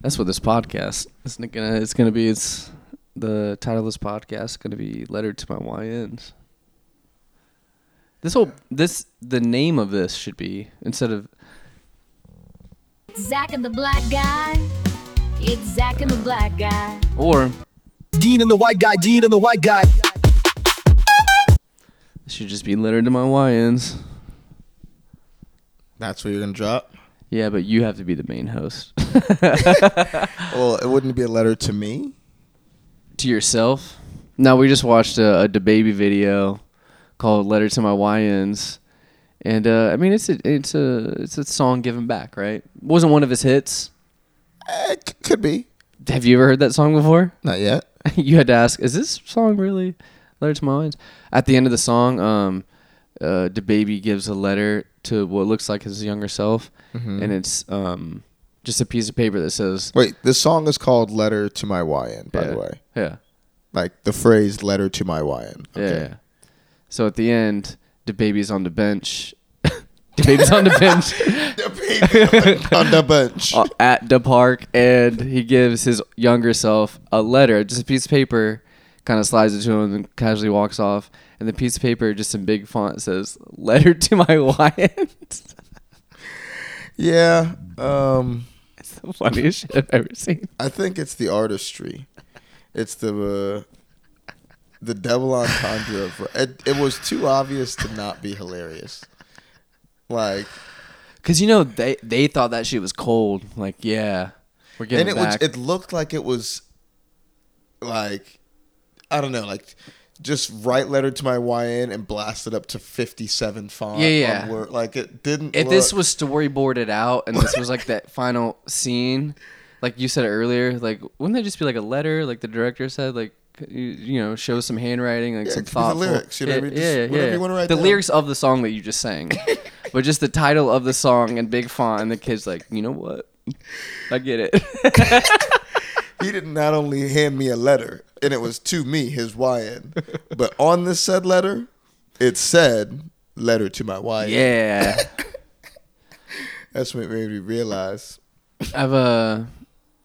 That's what this podcast is gonna. It's gonna be. It's the title of this podcast is gonna be "Letter to My YNs." This whole this the name of this should be instead of Zach and the black guy. It's Zach and the black guy. or Dean and the white guy, Dean and the white guy. it should just be "Letter to My YNs." That's what you're gonna drop. Yeah, but you have to be the main host. Well, it wouldn't be a letter to me. to yourself. No, we just watched a, a DaBaby video called "Letter to My YNs," and uh, I mean it's a it's a it's a song giving back, right? Wasn't one of his hits. Eh, c- could be. Have you ever heard that song before? Not yet. you had to ask, is this song really "Letter to My YNs"? At the end of the song, um, uh, DaBaby gives a letter to what looks like his younger self, and it's um just a piece of paper that says, Wait, this song is called "Letter to My YN." By yeah, the way, yeah. like the phrase "Letter to My YN." Yeah, Yeah. So at the end, the baby's on the bench. the baby's on the bench the baby on the bench. uh, at the park, and he gives his younger self a letter, just a piece of paper. Kind of slides it to him and casually walks off. And the piece of paper, just in big font, says "Letter to my wife." Yeah. Um, it's the funniest shit I've ever seen. I think it's the artistry. It's the uh, the double entendre. Of, it, it was too obvious to not be hilarious. Like, Cause you know they they thought that shit was cold. Like, yeah, we're getting and it was, back. it looked like it was like I don't know, like just write letter to my YN and blast it up to fifty seven font. Yeah, yeah. on Word. Like it didn't. if look, this was storyboarded out and this was like that final scene, like you said earlier, like wouldn't that just be like a letter, like the director said, like you, you know, show some handwriting, like Yeah, some could the lyrics, you know yeah, what I mean? Yeah, yeah. write the down. lyrics of the song that you just sang, but just the title of the song in big font, and the kid's like, you know what, I get it. he did not only hand me a letter, and it was to me, his YN, but on this said letter, it said letter to my YN. yeah, That's what made me realize. I've uh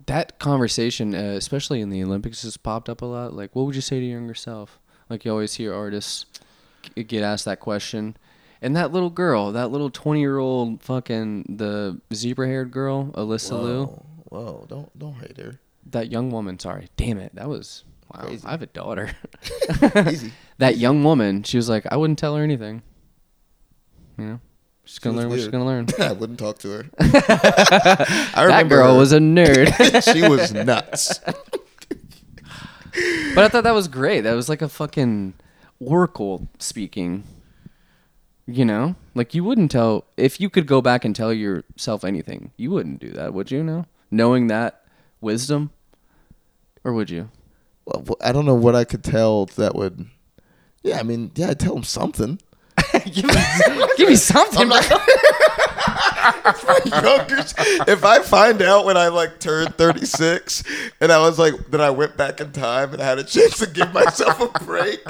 that conversation, uh, especially in the Olympics, has popped up a lot. Like, what would you say to your younger self? Like, you always hear artists get asked that question. And that little girl, that little twenty-year-old fucking the zebra-haired girl, Alyssa Liu, Whoa, whoa, don't don't hate her. That young woman. Sorry, damn it, that was wow. Crazy. I have a daughter. Easy. that young woman, she was like, I wouldn't tell her anything. You know, she's gonna learn what she's weird. gonna learn. I wouldn't talk to her. I that remember girl her. was a nerd. she was nuts. But I thought that was great. That was like a fucking oracle speaking. You know? Like you wouldn't tell if you could go back and tell yourself anything, you wouldn't do that, would you know? Knowing that wisdom? Or would you? Well, I don't know what I could tell that would. Yeah, I mean, yeah, I'd tell him something. give, me, give me something. if I find out when I like turned 36 and I was like, then I went back in time and I had a chance to give myself a break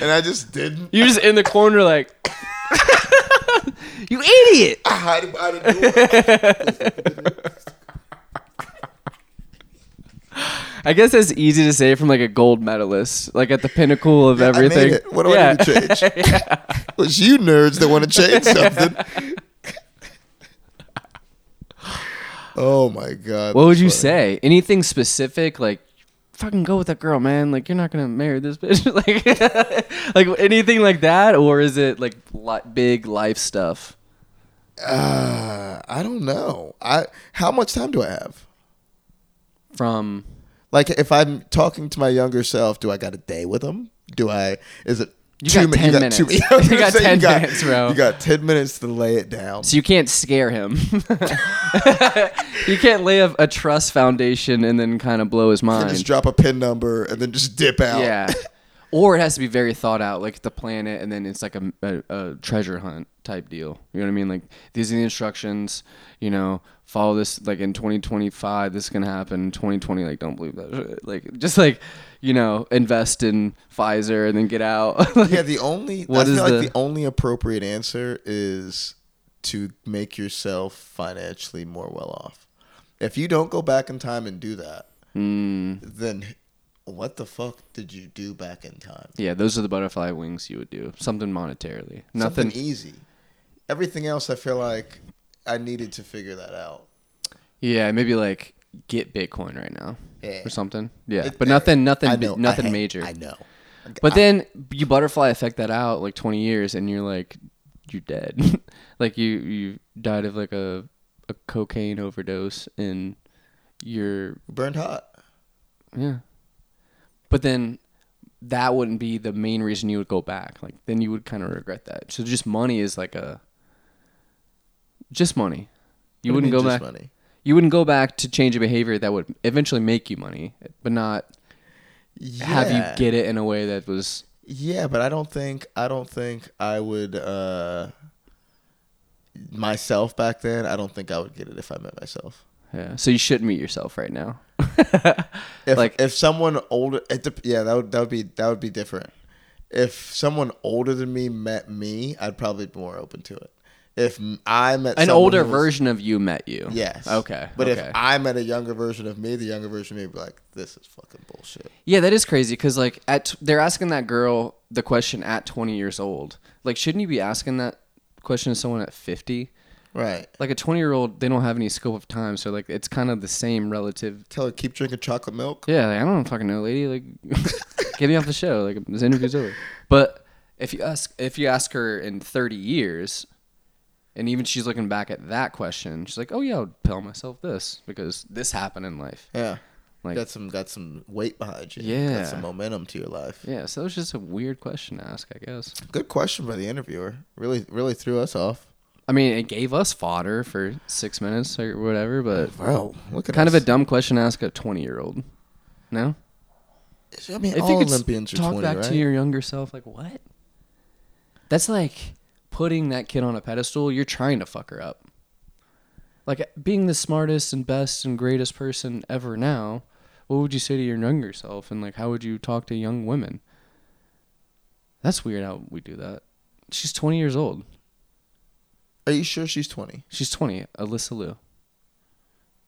and I just didn't, You're just in the corner like You idiot. I a door. I guess that's easy to say from like a gold medalist, like at the pinnacle of I made everything. What do I need to change? It was you nerds that want to change something. oh my god. What would you funny. say? Anything specific? Like, fucking go with that girl, man. Like, you're not gonna marry this bitch. like, like anything like that, or is it like li- big life stuff? Uh, I don't know. I how much time do I have? From Like if I'm talking to my younger self, do I got a day with him? Do I? Is it? You got mi- 10 two- minutes. I was You gonna got say 10 minutes, bro. You got ten minutes to lay it down. so you can't scare him. you can't lay a, a trust foundation and then kind of blow his mind. just drop a pin number and then just dip out. Yeah. Or it has to be very thought out, like the planet, and then it's like a, a, a treasure hunt type deal. You know what I mean? Like these are the instructions. You know, follow this. Like in 2025, this is gonna happen. 2020, like don't believe that. shit. Like just like you know, invest in Pfizer and then get out. Like, Yeah, the only What I is feel like the- the only appropriate answer is to make yourself financially more well off. If you don't go back in time and do that, Mm, then what the fuck did you do back in time? yeah, those are the butterfly wings you would do. Something monetarily. Nothing. Something easy. Everything else, I feel like I needed to figure that out. Yeah, maybe like get Bitcoin right now Yeah. or something. Yeah, It- but nothing, nothing, I know, I nothing hate- major. I know. But then you butterfly effect that out like 20 years, and you're like, you're dead. like you you died of like a a cocaine overdose, and you're Burned hot. yeah. But then that wouldn't be the main reason you would go back. Like then you would kind of regret that. So just money is like a just money. You What do wouldn't mean go just back. Money? You wouldn't go back to change a behavior that would eventually make you money, but not have you get it in a way that was Yeah, but I don't think I don't think I would uh myself back then. I don't think I would get it if I met myself. yeah. So you shouldn't meet yourself right now. If Like- if someone older, it dep- yeah, that would that would be that would be different. If someone older than me met me, I'd probably be more open to it. If I met An older was- version of you met you. yes, Okay. But okay. if I met a younger version of me, the younger version of me would be like, "This is fucking bullshit." Yeah, that is crazy because like at they're asking that girl the question at 20 years old. Like, shouldn't you be asking that question to someone at 50? Right. Like a 20 year old, they don't have any scope of time, so like it's kind of the same relative. Tell her keep drinking chocolate milk. Yeah, like, I don't fucking know, lady. Like, get me off the show. Like this interview's over. But if you ask if you ask her in 30 years, and even she's looking back at that question, she's like, oh yeah, I'll tell myself this because this happened in life. Yeah. Like, got some got some weight behind you. Yeah. Got some momentum to your life. yeah, so it's just a weird question to ask, I guess. Good question by the interviewer. Really really threw us off. I mean, it gave us fodder for six minutes or whatever, but Wow. Look at kind us. of a dumb question to ask a 20 year old. No? I mean, If all you could s- Olympians are talk 20, back right? to your younger self, like, what? That's like putting that kid on a pedestal. You're trying to fuck her up. Like, being the smartest and best and greatest person ever now, what would you say to your younger self? And, like, how would you talk to young women? That's weird how we do that. She's 20 years old. Are you sure she's 20? She's 20, Alyssa Liu.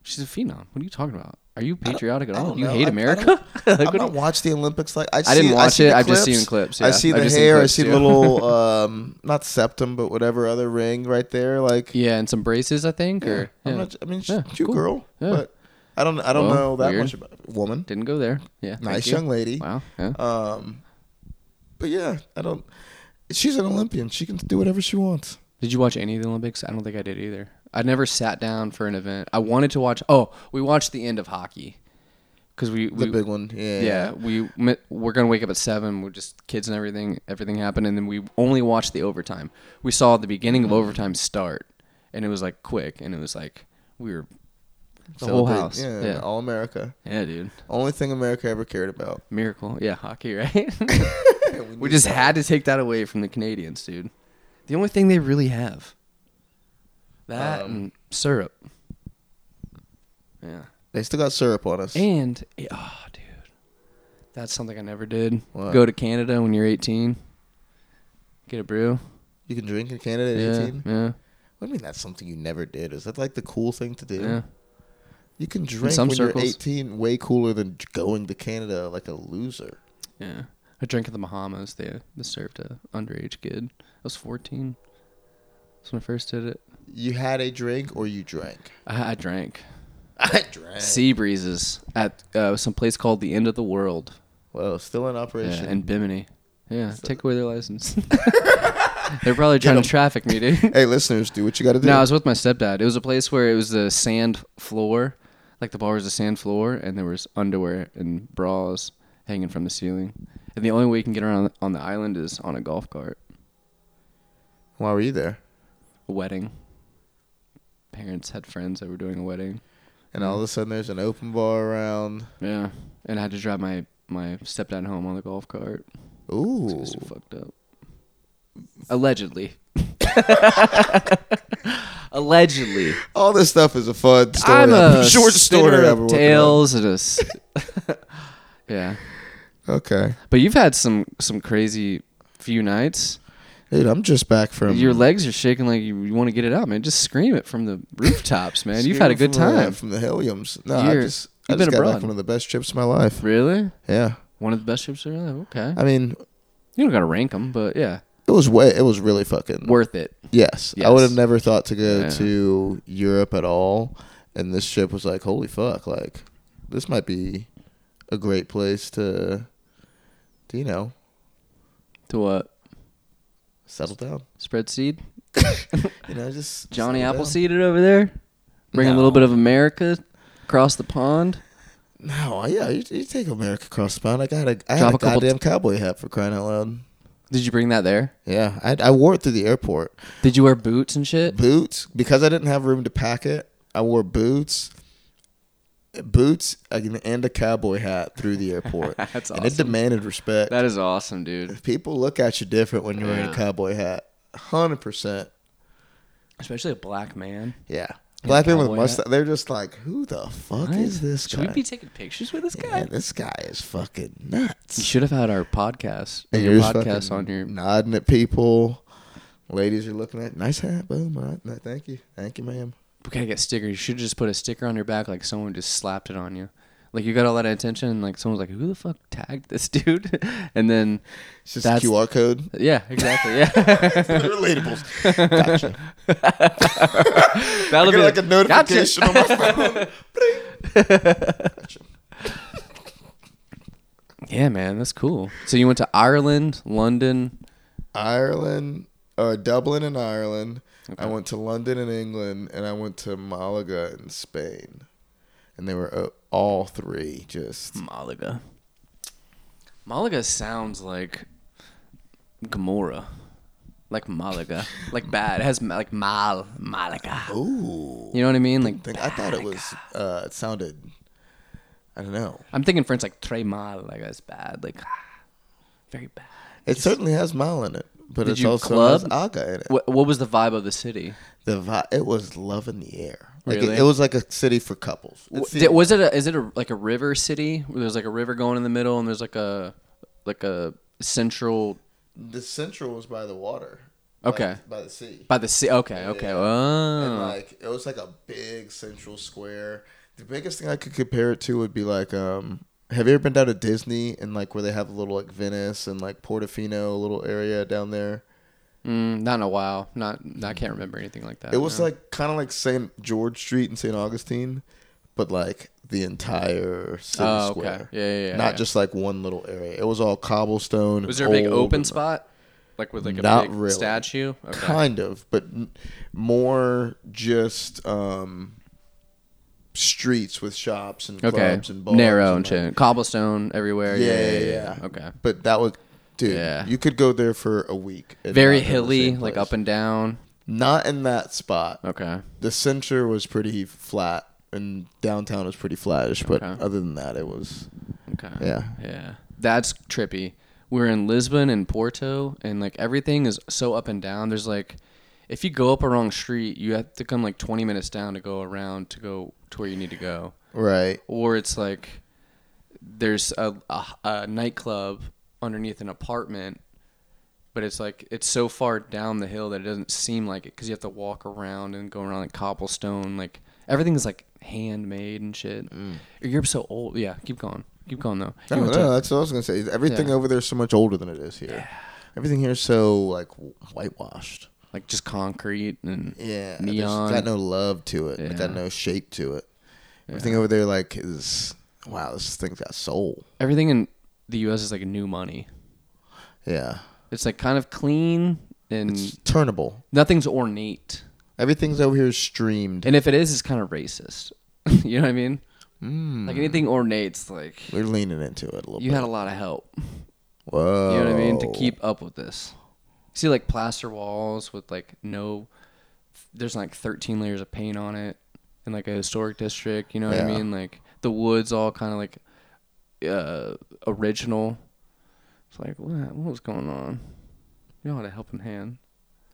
She's a phenom. What are you talking about? Are you patriotic at all? You know. hate I- I America? don't- Like, I've what do not watch the Olympics like I, I didn't see- watch see it. I've just seen clips, I yeah. see I've the hair. I see too. little um not septum but whatever other ring right there like yeah, and some braces, I think. yeah, Or not, I mean she's cute cool. girl but I don't I don't Well, know that weird. much about woman. didn't go there. Yeah, Nice you. young lady. Wow. Yeah. Um but yeah, I don't she's an Olympian. She can do whatever she wants. Did you watch any of the Olympics? I don't think I did either. I never sat down for an event. I wanted to watch. Oh, we watched the end of hockey because we, The big one. Yeah. yeah we met, we're gonna wake up at seven. We're just kids and everything. Everything happened, and then we only watched the overtime. We saw the beginning of mm-hmm. overtime start, and it was like quick, and it was like we were the whole house. Yeah, Yeah, all America. yeah, dude, Only thing America ever cared about. miracle. Yeah, hockey, right? we just had to take that away from the Canadians, dude. The only thing they really have. That Um, and syrup. Yeah. They still got syrup on us. And oh, dude, that's something I never did. What? Go to Canada when you're 18. Get a brew. You can drink in Canada at Yeah, 18. yeah, What do you mean that's something you never did? Is that like the cool thing to do? yeah. You can drink some when circles. you're 18 way cooler than j- going to Canada like a loser. Yeah. I drank in the Bahamas. They, they served a underage kid. I was 14. That's when I first did it. You had a drink or you drank? I, I drank. I drank. Sea breezes at uh, some place called the End of the World. Well, still in Yeah, operation. in Bimini. Yeah, take away their license. They're probably trying to traffic me, dude. hey, listeners, do what you got to do. No, I was with my stepdad. It was a place where it was the sand floor, like the bar was a sand floor, and there was underwear and bras hanging from the ceiling. And the only way you can get around on the island is on a golf cart. Why were you there? A wedding. Parents had friends that were doing a wedding. And all of a sudden, there's an open bar around. Yeah, and I had to drive my my stepdad home on the golf cart. Ooh. It was so fucked up. Allegedly. Allegedly. All this stuff is a fun story. I'm a short story. of tales and a yeah. Okay. But you've had some some crazy few nights. Dude, I'm just back from Your legs are shaking like you, you want to get it out, man. Just scream it from the rooftops, man. You've had a good from the- uh, time. from the Heliums. No, I You're- just I you've just been got back abroad. one of the best trips of my life. Really? Yeah, One of the best trips of your life. Okay. I mean, You don't got to rank them, but yeah, it was way it was really fucking worth it. Yes, I Yes. would have never thought to go Yeah. to Europe at all, and this trip was like, holy fuck, like this might be a great place to, to you know, To what? Settle down. Spread seed? You know, just Johnny settle down. Appleseed it over there? Bring a little bit of America across the pond? No, yeah, you, you take America across the pond. I got a, I Drop had a a goddamn cowboy hat for crying out loud. Did you bring that there? Yeah, I, I wore it through the airport. Did you wear boots and shit? Boots because I didn't have room to pack it. I wore boots, boots, and and a cowboy hat through the airport. That's and it demanded respect. That is awesome, dude. People look at you different when you're wearing a cowboy hat. Hundred percent. Especially a black man. Yeah. Black men with cowboy mustache. hat. They're just like, who the fuck is this Should guy? we be taking pictures with this guy? Man, this guy is fucking nuts. You should have had our podcast. And your you're just podcast fucking on your. nodding at people. Ladies are looking at nice hat, boom. all right, no, thank you, thank you, ma'am. We gotta get stickers. You should just put a sticker on your back, like someone just slapped it on you. Like you got all that attention, and like someone's like, "Who the fuck tagged this dude?" and then, It's just That's- a QR code. yeah, exactly, yeah. Relatables. Gotcha. That'll I get be like a notification on my phone. Gotcha. Yeah, man, that's cool. So you went to Ireland, London. Ireland, or Dublin in Ireland. I went to London in England, and I went to Malaga in Spain, and they were uh, all three just Malaga. Malaga sounds like Gamora. Like Malaga. like bad. It has like Mal Malaga. ooh. You know what I mean? Like Think- I thought it was. Uh, it sounded. I don't know. I'm thinking French like très mal, like that's bad. Like very bad. It certainly has mal in it, but Did it's you also club? has aga in it. What what was the vibe of the city? The vi- it was love in the air. Like Really? it, it was like a city for couples. W- It's the- did- was it a, is it a, like a river city where there's like a river going in the middle and there's like a like a central the central was by the water. Okay. by, the sea. by the sea? Okay, okay. Yeah. Oh. and like it was like a big central square. The biggest thing I could compare it to would be like um have you ever been down to Disney and like where they have a little like Venice and like Portofino, a little area down there? Mm, not in a while. Not I can't remember anything like that. It was no. like kind of like St. George Street and St. Augustine, but like the entire city Oh, okay. square. Yeah, yeah, yeah, Not yeah. just like one little area. It was all cobblestone. Was there a big open spot? Like with like a Not big really. statue? Okay. Kind of, but more just um streets with shops and Okay. clubs and bars. Narrow and shit. Cobblestone everywhere. Yeah, Yeah, yeah, yeah, yeah. Okay. But that was, dude. Yeah. You could go there for a week. Very not go to the hilly, like up and down. Not in that spot. Okay. The center was pretty flat, and downtown was pretty flattish. But Okay. other than that, it was Okay. Yeah. Yeah. That's trippy. We're in Lisbon and Porto, and like everything is so up and down. There's like, if you go up a wrong street, you have to come like 20 minutes down to go around to go to where you need to go. right. Or it's like, there's a, a, a nightclub underneath an apartment, but it's like it's so far down the hill that it doesn't seem like it because you have to walk around and go around like cobblestone. Like everything is like handmade and shit. Mm. Europe's so old. Yeah, keep going. Keep going though. No, no, to- that's what I was gonna say. Everything Yeah. over there is so much older than it is here. Everything here is so like whitewashed. Like just concrete and Yeah, neon. Got no love to it. It got no shape to it. Everything over there like is wow. This thing's got soul. Everything in the U.S. is like new money. Yeah, It's like kind of clean and it's turnable. nothing's ornate. Everything's over here streamed. And if it is, it's kind of racist. you know what I mean? Mm. Like anything ornate's like We're leaning into it a little you bit. had a lot of help. Whoa. You know what I mean to keep up with this. See like plaster walls with like no. There's like 13 layers of paint on it in like a historic district. You know what I Yeah. mean? Like the woods all kind of like uh, original. It's like what what was going on? You know had a helping hand.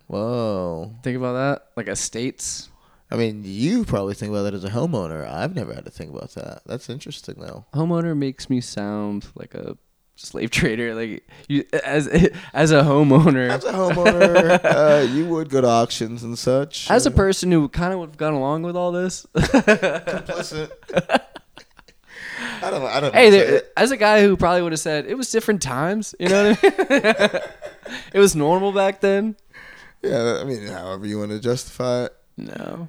Whoa. Think about that, like estates. I mean, you probably think about that as a homeowner. I've never had to think about that. That's interesting, though. Homeowner makes me sound like a slave trader. Like you as as a homeowner, As a homeowner, uh, you would go to auctions and such. as a uh, person who kind of would have gone along with all this. complicit. I don't. I don't. hey, there, as a guy who probably would have said it was different times. You know what I mean? it was normal back then. Yeah, I mean, however you want to justify it. No.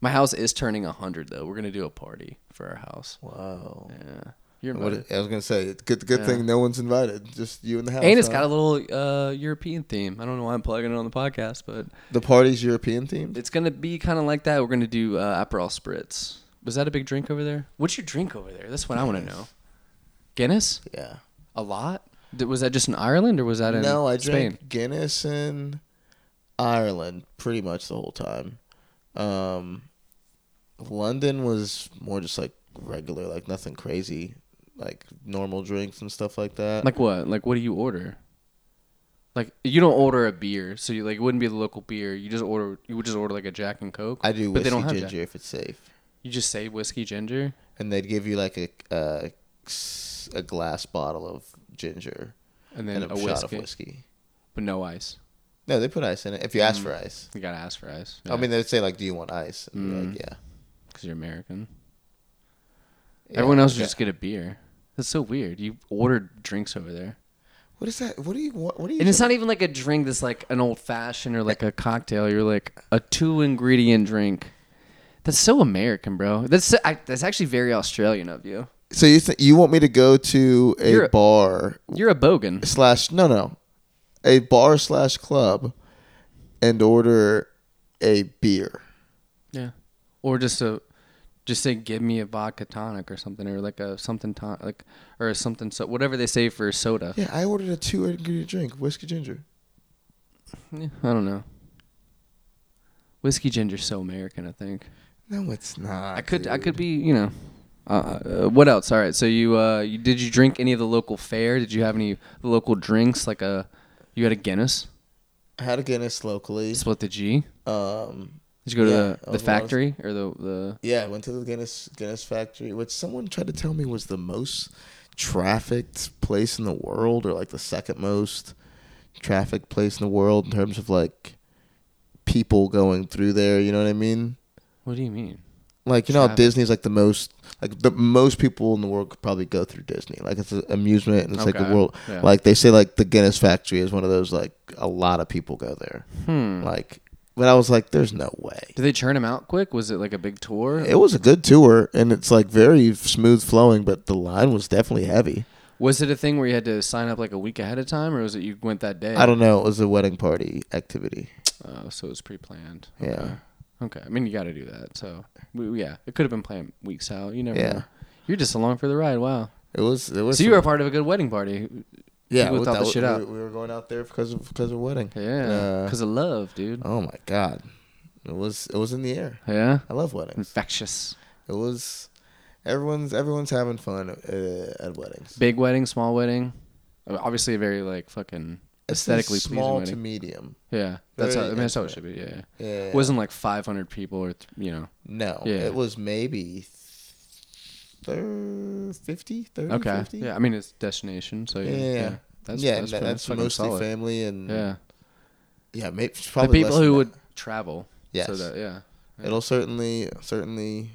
My house is turning 100 though. We're going to do a party for our house. Wow. Yeah. You're What, invited. I was gonna say, it's good. Good Yeah. thing no one's invited. Just you and the house. And it's huh? got a little uh, European theme. I don't know why I'm plugging it on the podcast, but the party's European themed. it's going to be kind of like that. We're going to do uh, Aperol Spritz. Was that a big drink over there? What's your drink over there? That's what I want to know. Guinness? Yeah. A lot? Was that just in Ireland or was that in No, I Spain? drank Guinness in Ireland pretty much the whole time. Um, London was more just like regular, like nothing crazy, like normal drinks and stuff like that. Like what? Like what do you order? Like you don't order a beer, so you like it wouldn't be the local beer. You just order you would just order like a Jack and Coke. I do but they whiskey don't have ginger Jack. if it's safe, You just say whiskey ginger. and they'd give you like a uh, a glass bottle of ginger and then and a, a, shot of whiskey. but no ice. No, they put ice in it if you ask for ice. You gotta ask for ice. I mean, they'd say like, "Do you want ice?" And you're Mm. like, "Yeah." because you're American. Yeah, Everyone else okay. just get a beer. That's so weird. You ordered drinks over there, What is that? What do you want? What do you? and it's not even like a drink that's like an old fashioned or like a cocktail. You're like a two ingredient drink. That's so American, bro. That's I, that's actually very Australian of you. So you th- you want me to go to a You're a- bar You're a bogan. slash no no, a bar slash club, and order a beer? Yeah. Or just a just say give me a vodka tonic or something or like a something tonic like or a something so whatever they say for soda. Yeah, I ordered a two ingredient drink, whiskey ginger. Yeah, I don't know. Whiskey ginger's so American, I think. No, it's not. I could I could be, you know. Uh, uh, what else? All right. So you uh you did you drink any of the local fare? Did you have any local drinks like a you had a Guinness? I had a Guinness locally. Split the G? Um, Did you go to Yeah, the, that the was of- factory or the the yeah, I went to the Guinness Guinness factory, which someone tried to tell me was the most trafficked place in the world, or like the second most trafficked place in the world in terms of like people going through there. You know what I mean? What do you mean? Like you know. Disney's like the most like the most people in the world could probably go through Disney. Like it's an amusement and it's like Okay, a world. yeah. Like they say, like the Guinness factory is one of those like a lot of people go there. Hmm. Like, but I was like, there's no way. Did they churn him out quick? Was it like a big tour? It was a good tour and it's like very smooth flowing, but the line was definitely heavy. Was it a thing where you had to sign up like a week ahead of time, or was it you went that day? I don't know. It was a wedding party activity. Oh, so it was pre-planned. Yeah. Okay. Okay. I mean, you got to do that. So, we, yeah, it could have been planned weeks out. You never Yeah. know. You're just along for the ride. Wow. It was. It was. So you were a part of a good wedding party. Yeah. we- thought that the shit we, out. we were going out there because of because of wedding. Yeah. Uh, Because of love, dude. oh my god, it was it was in the air. Yeah. I love weddings. Infectious. It was everyone's everyone's having fun uh, at weddings. Big wedding, small wedding. Uh, Obviously, a very like fucking It's aesthetically pleasing small to medium. yeah. That's how, I mean, that's how it should be. Yeah. yeah. Yeah. It wasn't like 500 people or, th- you know. no. Yeah. It was maybe thir- 50, 30, Okay. 50? Yeah. I mean, it's destination. So, yeah. Yeah, yeah, yeah. That's, yeah, that's, that's, mostly solid. family and Yeah. yeah, maybe The probably people less who would travel. Yes. So that, yeah. Yeah. It'll certainly certainly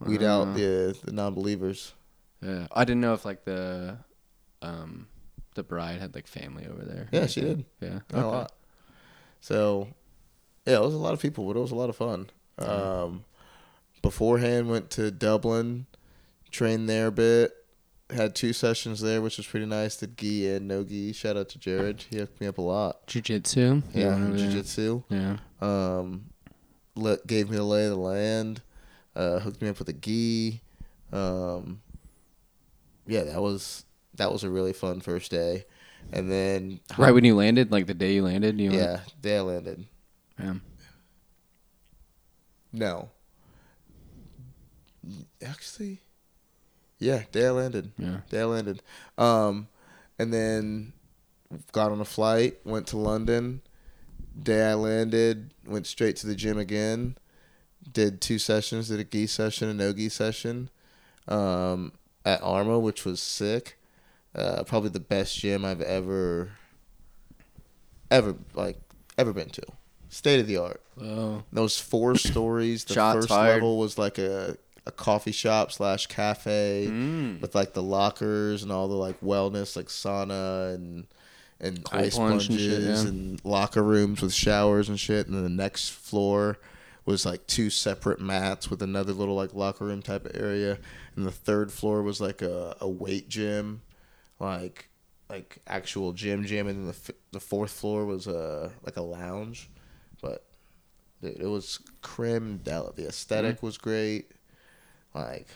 weed Uh, out the the non-believers. Yeah, I didn't know if like the, um, the bride had like family over there. Yeah, she did. Yeah, Not a lot. So, yeah, it was a lot of people, but it was a lot of fun. Um, beforehand, went to Dublin, trained there a bit. Had two sessions there, which was pretty nice. Did gi and no gi. Shout out to Jared. He hooked me up a lot. Jiu-jitsu. Yeah, went there. jiu-jitsu. Yeah. Um, let, gave me the lay of the land. Uh, hooked me up with a gi. Um, yeah, that was that was a really fun first day. And then Right when you landed, like the day you landed, you yeah, day I landed. Yeah. No. Actually, yeah, day I landed. yeah. I landed. Um, and then got on a flight, went to London. Day I landed, went straight to the gym again. Did two sessions, did a gi session, a no gi session, um, at Arma, which was sick. Uh, probably the best gym I've ever, ever like ever been to. State of the art. Oh, Those four stories. The Shots first fired. level was like a a coffee shop slash cafe Mm. with like the lockers and all the like wellness like sauna and and Cold ice plunge and plunges shit, yeah. and locker rooms with showers and shit. And then the next floor was like two separate mats with another little like locker room type of area. And the third floor was like a, a weight gym, like like actual gym gym. And then the f- the fourth floor was a like a lounge, but dude, it was creme de. The aesthetic Mm-hmm. was great. Like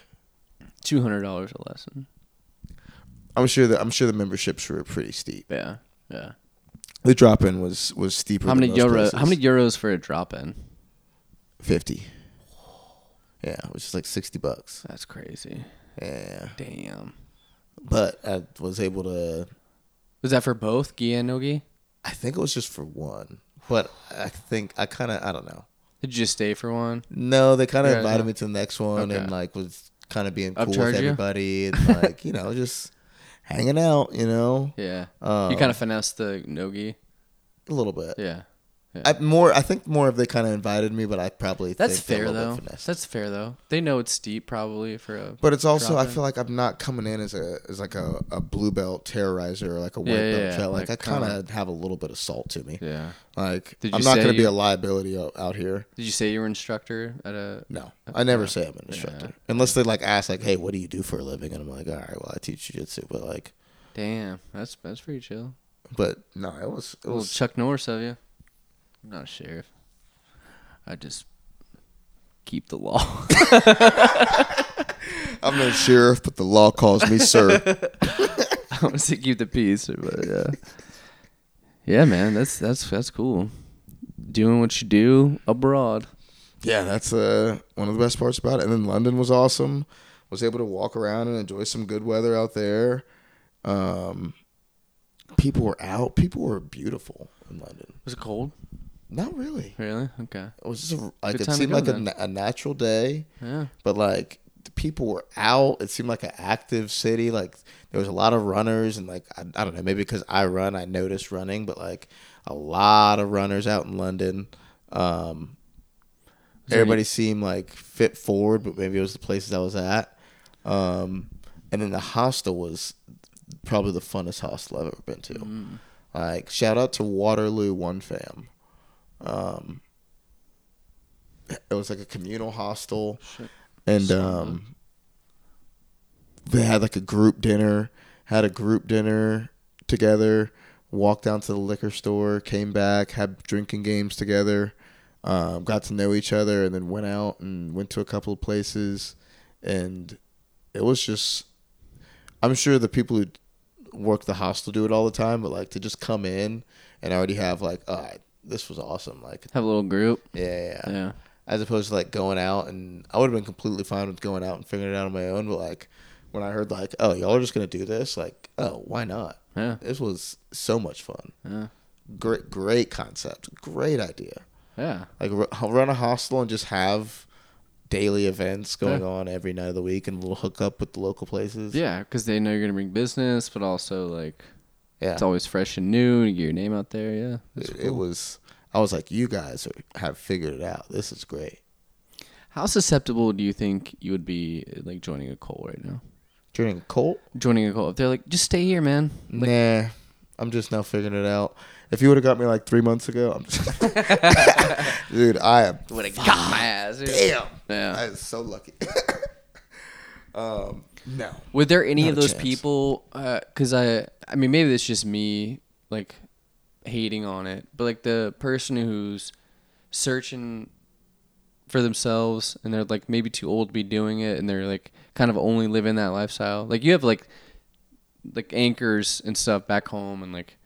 two hundred dollars a lesson. I'm sure that I'm sure the memberships were pretty steep. Yeah, yeah. The drop in was was steeper. How many euros? How many euros for a drop in? Fifty. Yeah, which is like sixty bucks. That's crazy. Yeah, Damn. but I was able to. Was that for both gi and no gi? I think it was just for one, but I think I kind of I don't know. Did you just stay for one? No, they kind of Yeah, invited no. me to the next one Okay. and like was kind of being cool Upcharge with you? everybody and like you know just hanging out. You know, Yeah. Um, you kind of finessed the nogi. a little bit. Yeah. I more. I think more if they kind of invited me, but I probably That's think they're a fair little though. bit finessed. That's fair though. They know it's steep probably for a. But it's also I drop-in. feel like I'm not coming in as a as like a, a blue belt terrorizer or like a white Yeah, belt. yeah. Like, Like, I kind kinda- have a little bit of salt to me. Yeah. Like Did you I'm not say going to be you- a liability out, out here. Did you say you were instructor at a? No, I never say I'm an instructor unless they like ask like, "Hey, what do you do for a living?" And I'm like, "All right, well, I teach jiu-jitsu." But like, Damn, that's that's pretty chill. but no, it was it A little was Chuck Norris of you. I'm not a sheriff. I just keep the law. I'm no sheriff, but the law calls me sir. I want to keep the peace, but yeah. Yeah, man, that's that's that's cool. Doing what you do abroad. yeah, that's uh one of the best parts about it. And then London was awesome. Was able to walk around and enjoy some good weather out there. Um, people were out. People were beautiful in London. Was it cold? Not really. Really? Okay. It was just a, like Good it seemed like a, a natural day, Yeah. but like the people were out. It seemed like an active city. Like there was a lot of runners and like I, I don't know maybe because I run I noticed running, but like a lot of runners out in London. Um, everybody seemed like fit forward, but maybe it was the places I was at. Um, and then the hostel was probably the funnest hostel I've ever been to. Mm. Like shout out to Waterloo One Fam. Um, it was like a communal hostel, and um, they had like a group dinner. Had a group dinner together. Walked down to the liquor store. Came back. Had drinking games together. Um, got to know each other, and then went out and went to a couple of places, and it was just. I'm sure the people who work the hostel do it all the time, but like to just come in and already have like, oh, this was awesome. Like, Have a little group. yeah, yeah, yeah. As opposed to like going out, and I would have been completely fine with going out and figuring it out on my own. But like when I heard like, oh, y'all are just gonna do this, like, oh, why not? Yeah. This was so much fun. Yeah. Great, great concept. Great idea. Yeah. Like r- run a hostel and just have daily events going Yeah. on every night of the week and a little hookup with the local places. Yeah, because they know you're gonna bring business, but also like yeah. it's always fresh and new. You get your name out there. Yeah. It, cool. it was. I was like, you guys are, have figured it out. This is great. How susceptible do you think you would be like joining a cult right now? Joining a cult? Joining a cult, if they're like, just stay here, man. nah, I'm just now figuring it out. If you would have got me like three months ago, I'm just, dude, I am. Would have got my ass. dude. Damn, Yeah. I am so lucky. um, no, Were there any of those chance. people? Uh, because I, I mean, maybe it's just me, like, hating on it. But like the person who's searching for themselves, and they're like maybe too old to be doing it, and they're like kind of only living that lifestyle. Like you have like, like anchors and stuff back home, and like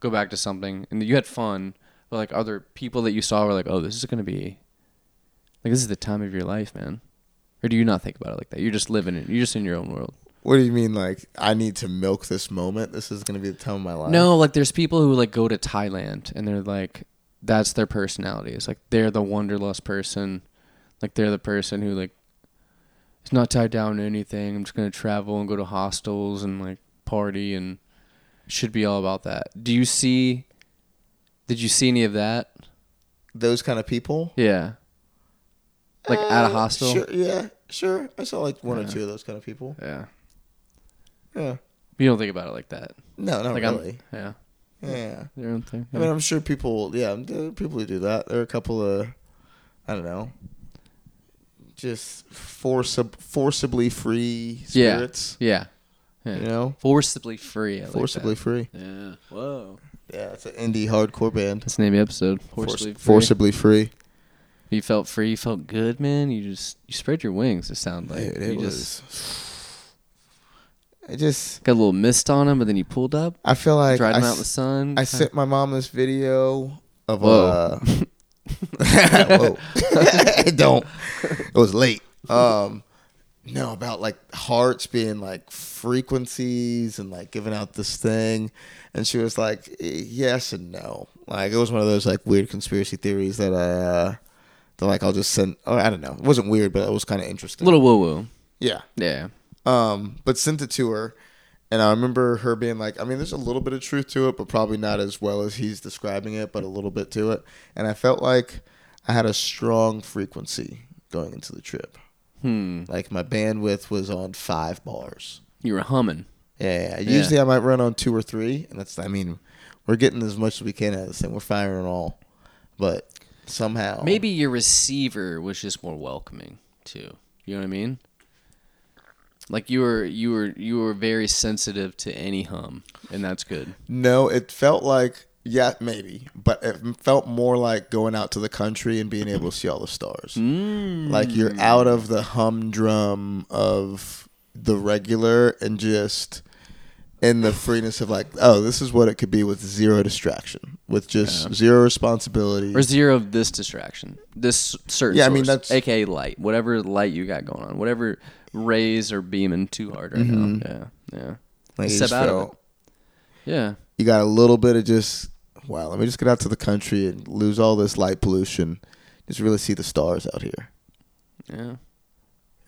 go back to something, and you had fun. But like other people that you saw were like, oh, this is gonna be, like this is the time of your life, man. Or do you not think about it like that? You're just living it. You're just in your own world. what do you mean? Like, I need to milk this moment. This is gonna be the time of my life. No, like there's people who like go to Thailand and they're like that's their personality. It's like they're the wanderlust person. Like they're the person who like is not tied down to anything. I'm just gonna travel and go to hostels and like party and should be all about that. Do you see? Did you see any of that? Those kind of people. Yeah. Like at a Uh, hostel. Sure, yeah, sure. I saw like one or two of those kind of people. Yeah. Yeah. You don't think about it like that. No, not like really. I'm. Yeah. Yeah. Their own thing. I mean, I'm sure people. Yeah, there are people who do that. There are a couple of, I don't know, just forcib- forcibly free Yeah. spirits. yeah. Yeah. You know, Forcibly free. I like forcibly that. free. Yeah. Whoa. Yeah, it's an indie hardcore band. That's the name of the episode. Force- Forcibly free. forcibly free. You felt free. You felt good, man. You just you spread your wings. It sounded like Dude, it you was. just I just. got a little mist on them, but then you pulled up, I feel like dried I, out in the sun. I sent my mom this video of Whoa. uh Whoa. Don't. It was late. Um no, about like hearts being like frequencies and like giving out this thing. And she was like, yes and no. Like it was one of those like weird conspiracy theories that uh like I'll just send oh, I don't know. It wasn't weird, but it was kinda interesting. little woo woo. yeah. Yeah. Um, but sent it to her, and I remember her being like, I mean, there's a little bit of truth to it, but probably not as well as he's describing it, but a little bit to it. And I felt like I had a strong frequency going into the trip. Hmm. Like my bandwidth was on five bars. You were humming. Yeah, yeah. Usually I might run on two or three, and that's I mean, we're getting as much as we can out of this thing. We're firing all, but somehow Maybe your receiver was just more welcoming too. You know what I mean? Like you were you were you were very sensitive to any hum, and that's good. No, it felt like yeah, maybe, but it felt more like going out to the country and being able to see all the stars. Mm. Like you're out of the humdrum of the regular and just in the freeness of like, oh, this is what it could be with zero distraction, with just zero responsibility. Or zero of this distraction, this certain. Yeah, I mean, that's- aka light, whatever light you got going on, whatever rays are beaming too hard right now. Mm-hmm. Yeah, yeah. like you Step just out of it. Yeah, you got a little bit of just wow let me just get out to the country and lose all this light pollution just really see the stars out here yeah.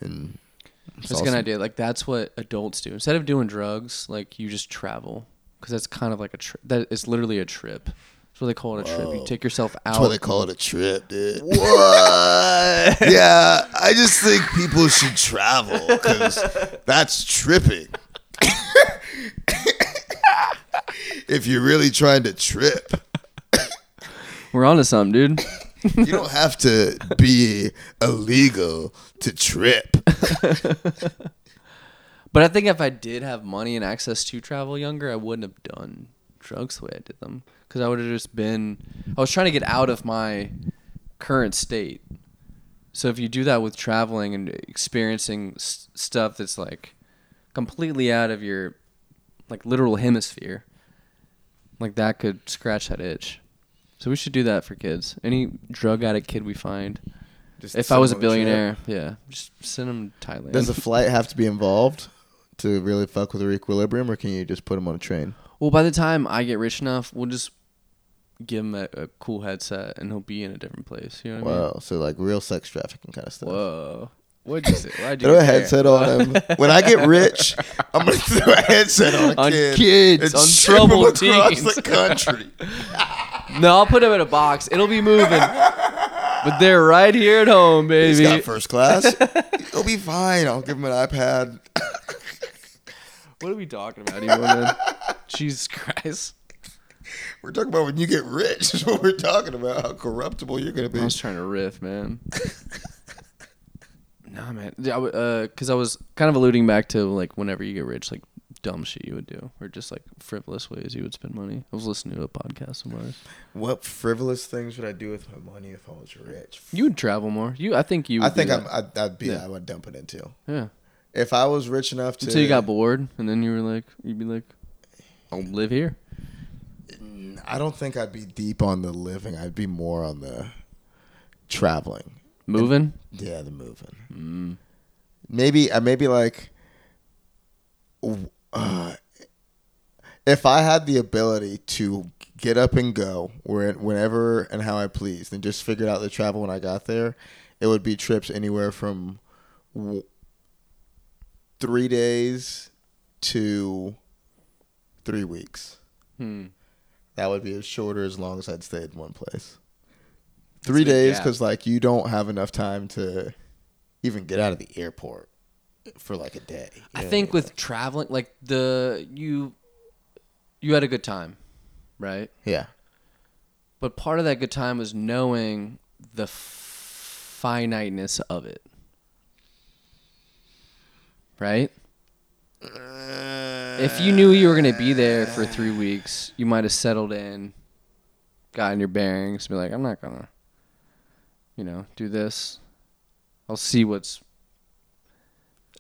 and it's That's a good idea. Like that's what adults do. Instead of doing drugs, like you just travel because that's kind of like a trip. That is literally a trip. That's what they call it a trip. You take yourself out. that's why they call it a trip dude what yeah i just think people should travel because that's tripping if you're really trying to trip We're onto something, dude. you don't have to be illegal to trip But I think if I did have money and access to travel younger, I wouldn't have done drugs the way I did them because I would have just been. I was trying to get out of my current state. So if you do that with traveling and experiencing s- stuff that's like completely out of your like literal hemisphere, like that could scratch that itch. So we should do that for kids. Any drug addict kid we find. Just If I was a them on billionaire, yeah, just send them to Thailand. Does the flight have to be involved to really fuck with their equilibrium, or can you just put them on a train? Well, by the time I get rich enough, we'll just give him a, a cool headset, and he'll be in a different place. You know what Wow, so like real sex trafficking kind of stuff. Whoa. What'd you say? Why'd you Throw a get there? headset on him. When I get rich, I'm gonna throw a headset on a On kid kids, and on ship him across teens. the country. No, I'll put him in a box. It'll be moving. but they're right here at home, He's baby. got first class. He'll be fine. I'll give him an iPad. What are we talking about, even? man? Jesus Christ. We're talking about when you get rich. Is what we're talking about. How corruptible you're gonna be. I was trying to riff, man. nah, man. Yeah, I w- uh, I was kind of alluding back to like whenever you get rich, like dumb shit you would do, or just like frivolous ways you would spend money. I was listening to a podcast of ours. What frivolous things would I do with my money if I was rich? You would travel more. You, I think you. I think I'm. I'd, I'd be. Yeah. I would dump it into. Yeah. If I was rich enough to. Until you got bored, and then you were like, you'd be like, I'll live here. I don't think I'd be deep on the living. I'd be more on the traveling. Moving. Yeah, the moving. Mm. Maybe I maybe like uh, if I had the ability to get up and go where whenever and how I pleased, and just figured out the travel when I got there, it would be trips anywhere from w- three days to three weeks. Hmm. That would be as short or as long as I'd stayed in one place. Three days because like you don't have enough time to even get out of the airport for like a day. I know? think with traveling, like the you, you had a good time, right? yeah, But part of that good time was knowing the f- finiteness of it, right? If you knew you were gonna be there for three weeks, you might have settled in, gotten your bearings, be like, I'm not gonna, you know, do this. I'll see what's.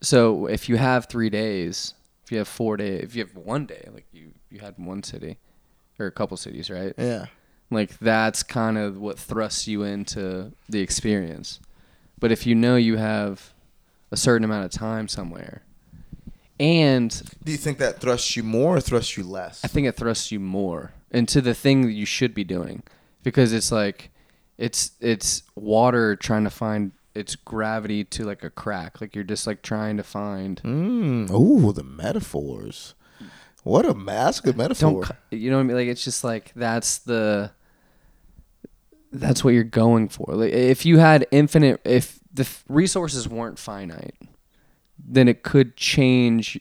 So if you have three days, if you have four days, if you have one day, like you you had one city, or a couple cities, right? yeah. Like that's kind of what thrusts you into the experience. But if you know you have a certain amount of time somewhere, and Do you think that thrusts you more or thrusts you less? I think it thrusts you more into the thing that you should be doing because it's like it's it's water trying to find its gravity to like a crack. Like you're just like trying to find Mm, ooh, the metaphors. What a mask metaphor. don't you know what I mean? Like it's just like that's the that's what you're going for. Like if you had infinite, if the resources weren't finite, then it could change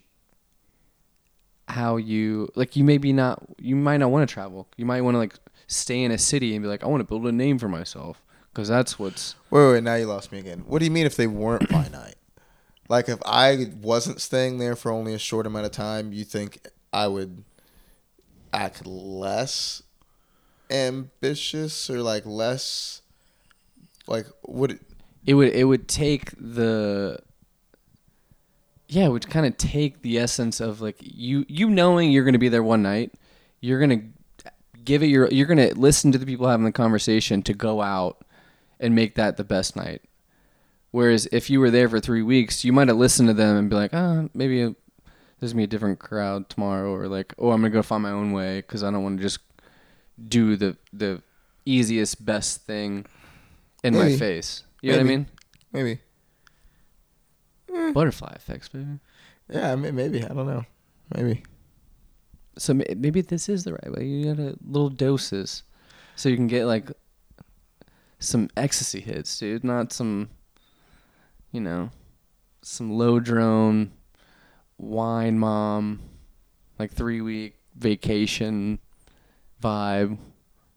how you like. You maybe not. You might not want to travel. You might want to like stay in a city and be like, I want to build a name for myself because that's what's Wait, wait, now you lost me again. What do you mean if they weren't finite? Like if I wasn't staying there for only a short amount of time, you think I would act less ambitious or like less like would it it would it would take the yeah it would kind of take the essence of like you you knowing you're going to be there one night you're going to give it your you're going to listen to the people having the conversation to go out and make that the best night. Whereas if you were there for three weeks you might have listened to them and be like ah maybe there's gonna be a different crowd tomorrow or like oh i'm gonna go find my own way because i don't want to just do the the easiest best thing in my face. You know what i mean? Maybe. Butterfly effects, baby. yeah, maybe, I don't know. Maybe. So maybe this is the right way. You gotta little doses, so you can get like some ecstasy hits, dude. Not some, you know, some low drone wine mom, like three week vacation vibe,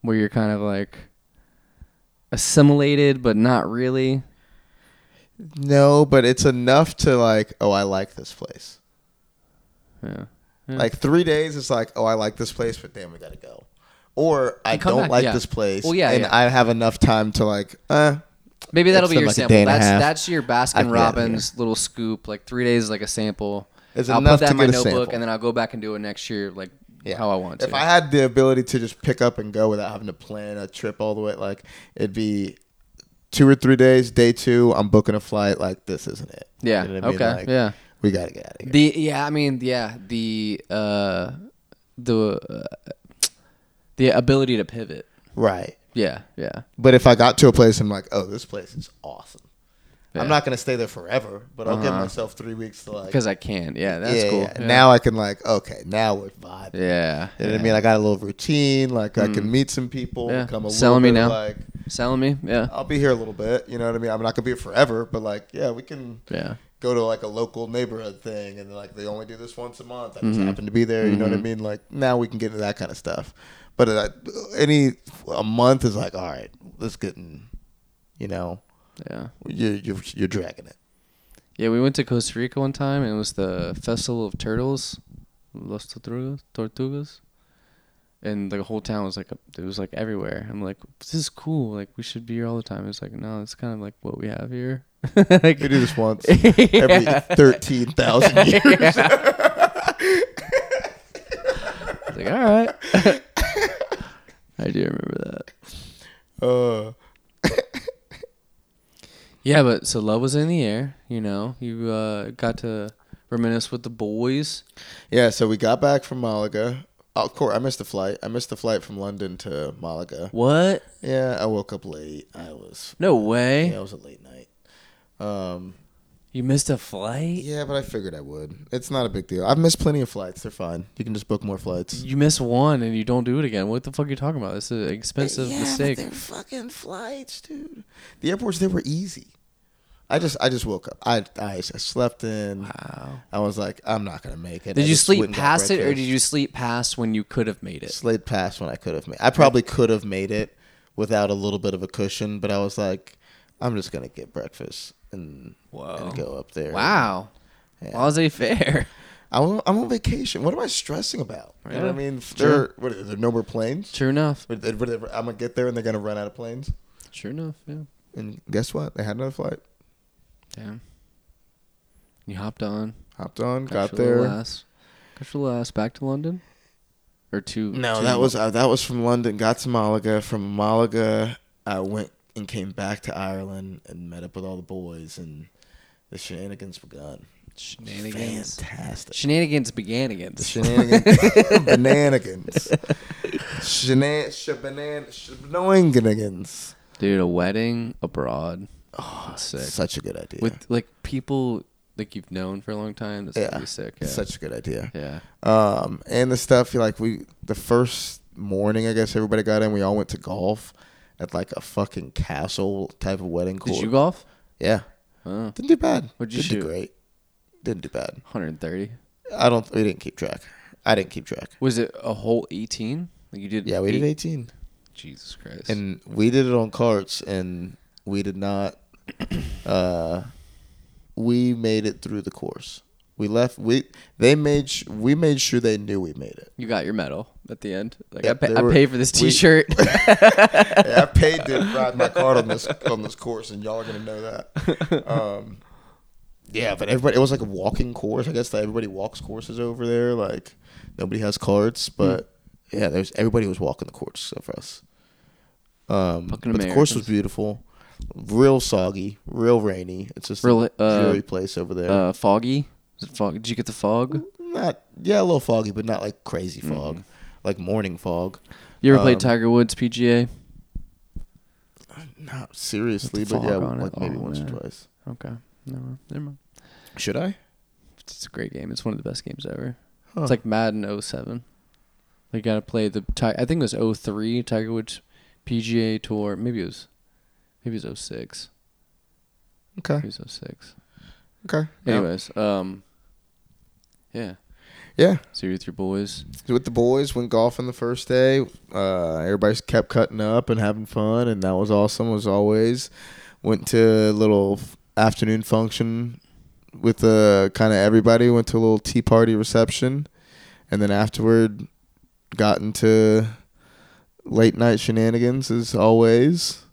where you're kind of like assimilated but not really. No, but it's enough to like, oh, I like this place. Yeah. Yeah. Like three days, it's like, oh, I like this place, but damn, we gotta go. Or I don't back, like yeah. this place, Well, yeah, and yeah. I have enough time to like, uh, Maybe that'll be your like sample. day and a That's that's your Baskin Robbins little scoop. Like three days is like a sample. It's I'll enough put that to in my notebook and then I'll go back and do it next year, like yeah, how I want to. If I had the ability to just pick up and go without having to plan a trip all the way, like it'd be two or three days. Day two, I'm booking a flight. Like this isn't it. yeah. You know I mean? okay. Like, yeah. we gotta get out of here. The yeah. I mean yeah. The uh the uh, the ability to pivot. right. Yeah. Yeah. But if I got to a place, I'm like, oh, this place is awesome. Yeah. I'm not gonna stay there forever, but I'll give Uh-huh. myself three weeks to like. Because I can. Yeah. That's yeah, cool. yeah. Now I can like, okay, now we're vibing. Yeah. You know what I mean? I got a little routine. Like I Mm. can meet some people. Yeah. Become a Selling me bit now. Like Selling me. Yeah. I'll be here a little bit. You know what I mean? I'm not gonna be here forever, but like, yeah, we can Yeah. go to like a local neighborhood thing, and like they only do this once a month. I just Mhm. happen to be there. You know what I Mhm. mean? Like now we can get into that kind of stuff. But uh, any a month is like, all right, let's get in. You know, Yeah. you're you're, you're dragging it. Yeah, we went to Costa Rica one time, and it was the Festival of Turtles, Los Tortugas, Tortugas, and the whole town was like, it was like everywhere. I'm like, this is cool. Like, we should be here all the time. It's like, no, it's kind of like what we have here. like, We do this once every Yeah. thirteen thousand years. It's like, all right. I do remember that. Uh, Yeah, but so love was in the air. You know, you uh, got to reminisce with the boys. yeah, so we got back from Malaga. Oh, of course, I missed the flight. I missed the flight from London to Malaga. What? Yeah, I woke up late. I was No way. yeah, it was a late night. Um, You missed a flight. Yeah, but I figured I would. It's not a big deal. I've missed plenty of flights. They're fine. You can just book more flights. You miss one and you don't do it again. What the fuck are you talking about? This is an expensive Yeah, but mistake. they're fucking flights, dude. The airports they were easy. I just I just woke up. I I, I slept in. Wow. I was like, I'm not gonna make it. I Did you sleep went and got past it, or did you sleep past when you could have made it? Slid past when I could have made. I probably could have made it without a little bit of a cushion, but I was like, I'm just gonna get breakfast and, Whoa. and go up there. Wow. Yeah. Laissez faire. I'm on, I'm on vacation. What am I stressing about? You know what I mean? sure. There, what, are there no more planes? True enough. What, what, I'm gonna get there and they're gonna run out of planes. Sure enough. Yeah. And guess what? They had another flight. Damn. You hopped on. Hopped on, got little there. ass. Got your little ass back to London. Or to No, to- that was uh, that was from London. Got to Malaga. From Malaga, I went and came back to Ireland and met up with all the boys, and the shenanigans begun. shenanigans. Fantastic. Shenanigans The beganigans. shenanigans, bananigans, shenan, shabanan. Dude, a wedding abroad. Oh, sick. Such a good idea. With like people like you've known for a long time. That's yeah, sick. Yeah. such a good idea. yeah. Um, and the stuff like we the first morning, I guess everybody got in. We all went to golf at like a fucking castle type of wedding court. Did you golf? Yeah, Oh, didn't do bad. What'd you didn't do shoot? great. Didn't do bad. 130. I don't. We didn't keep track. I didn't keep track. Was it a whole 18? Like you did? Yeah, we did 18, Jesus Christ. and we did it on carts, and we did not. Uh, we made it through the course. We left. We they made. Sh- we made sure they knew we made it. you got your medal at the end. Like Yep, I, pay, I were- paid for this T-shirt. Yeah, I paid to ride my cart on this on this course, and y'all are gonna know that. Um, yeah, but everybody, it was like a walking course. I guess that everybody walks courses over there. Like nobody has carts, but yeah, there's everybody was walking the course except for us. Um, but the course was beautiful, real soggy, real rainy. It's just Real, a uh, dreary place over there. uh, foggy. Fog? Did you get the fog? not yeah, a little foggy, but not like crazy Mm-hmm. fog, like morning fog. You ever played Um, Tiger Woods PGA? Not seriously, but yeah, fog on it? like maybe Oh, once man. or twice. Okay. No, never mind. Should I? It's a great game. It's one of the best games ever. Huh. It's like Madden 07. You got to play the I think it was 03 Tiger Woods PGA Tour. Maybe it was maybe it was 06. Okay. Maybe it was 06. Okay. Yeah. Anyways, um yeah. Yeah. So you're with your boys. With the boys, went golfing the first day. Uh, everybody kept cutting up and having fun, and that was awesome as always. Went to a little afternoon function with uh, kind of everybody. Went to a little tea party reception, and then afterward, got into late night shenanigans as always.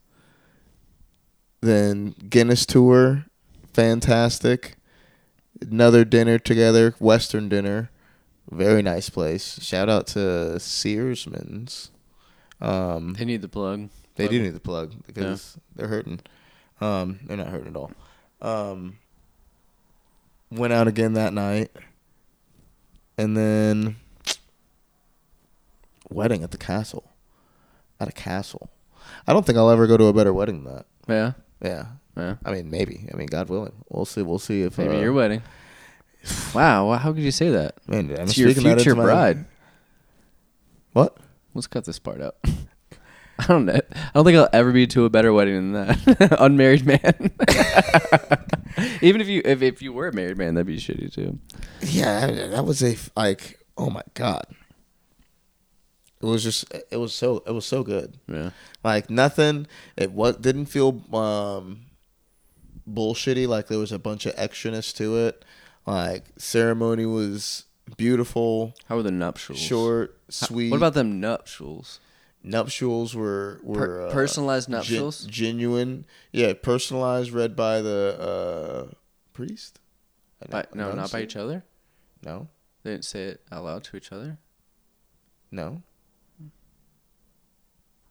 Then Guinness tour, fantastic. Another dinner together, Western dinner. Very nice place. Shout out to Searsman's. Um, They need the plug. they Plug. do need the plug because they're hurting. Um, they're not hurting at all. Um, went out again that night, and then wedding at the castle. At a castle. I don't think I'll ever go to a better wedding than that. Yeah. Yeah. Yeah. I mean, maybe. I mean, God willing. We'll see. We'll see if Maybe uh, your wedding. Wow, how could you say that? Man, I'm It's your future my- bride. What? Let's cut this part out. I don't know. I don't think I'll ever be to a better wedding than that. Unmarried man. Even if you if, if you were a married man, that'd be shitty too. Yeah, that- that was a like. Oh my god. It was just. It was so. It was so good. Yeah. Like nothing. It was didn't feel um, bullshitty. Like there was a bunch of extraness to it. Like ceremony was beautiful, How were the nuptials? short, sweet. What about them nuptials? nuptials? Were were Per- uh, personalized gen- nuptials? genuine. Yeah, personalized. Read by the uh, priest. By, no, not by each other. No, They didn't say it out loud to each other. no.